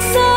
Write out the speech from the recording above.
so